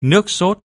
nước sốt.